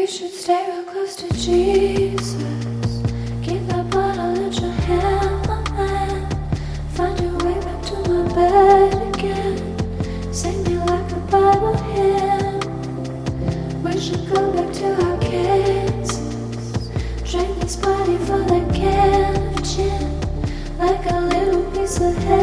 You should stay real close to Jesus. Keep that bottle in your hand, my man. Find your way back to my bed again. Sing me like a Bible hymn. We should go back to our Kansas. Drink this body full of can of gin. Like a little piece of heaven.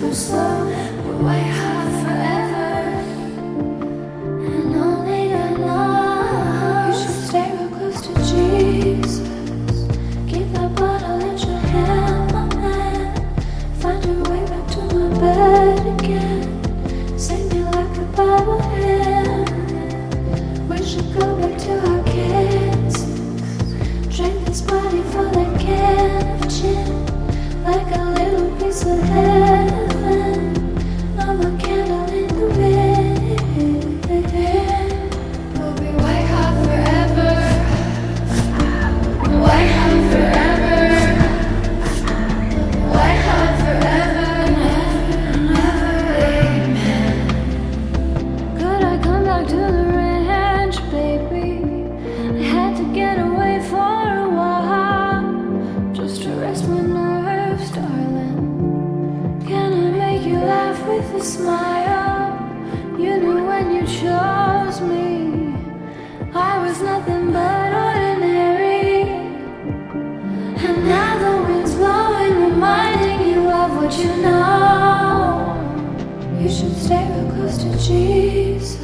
Super slow. But white hot forever. And only to know you should stay real close to Jesus. Keep that bottle in your hand, my man. Find your way back to my bed again. Sing me like a Bible hymn. We should go back to our Kansas. Drink this body full of can of gin. Like a little piece of heaven. With a smile? You knew when you chose me, I was nothing but ordinary. And now the wind's blowing, reminding you of what you know. You should stay real close to Jesus.